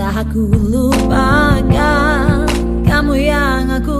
Susah aku lupakan Kamu yang aku